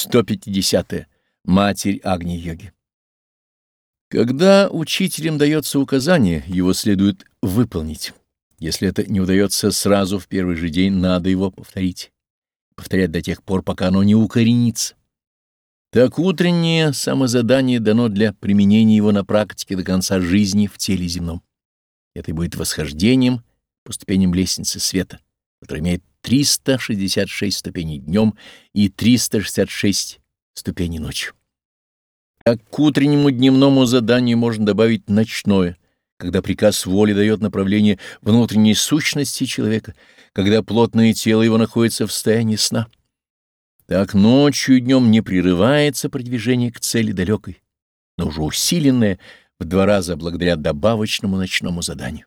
150. -е. Матерь Агни-йоги. Когда учителям дается указание, его следует выполнить. Если это не удается сразу в первый же день, надо его повторить. Повторять до тех пор, пока оно не укоренится. Так утреннее самозадание дано для применения его на практике до конца жизни в теле земном. Это и будет восхождением по ступеням лестницы света, которая имеет 366 ступеней днем и 366 ступеней ночью. Так к утреннему дневному заданию можно добавить ночное, когда приказ воли дает направление внутренней сущности человека, когда плотное тело его находится в состоянии сна. Так ночью и днем не прерывается продвижение к цели далекой, но уже усиленное в два раза благодаря добавочному ночному заданию.